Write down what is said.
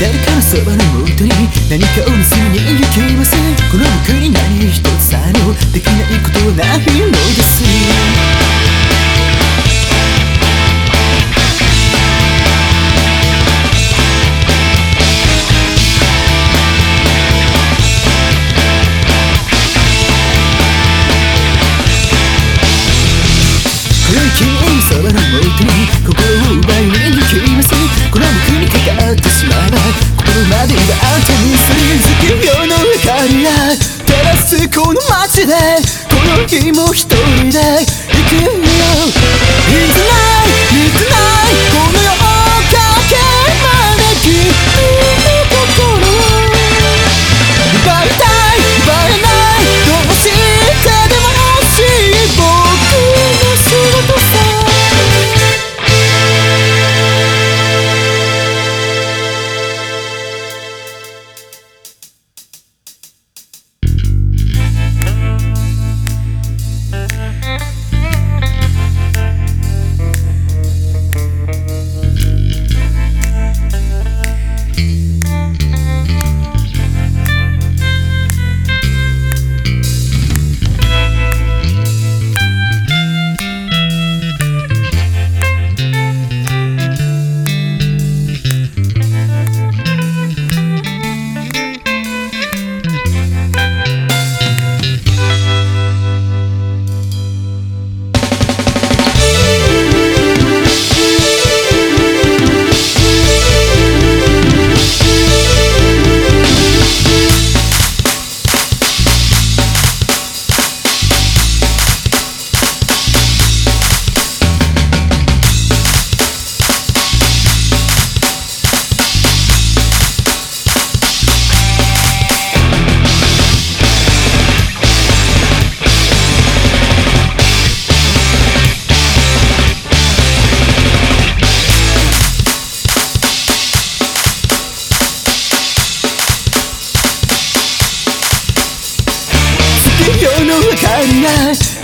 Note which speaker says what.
Speaker 1: 誰かのそばのもとに何かを盗みに行きます。この僕に何一つあのできないことはないのです。この街でこの日も一人で行くよ。うの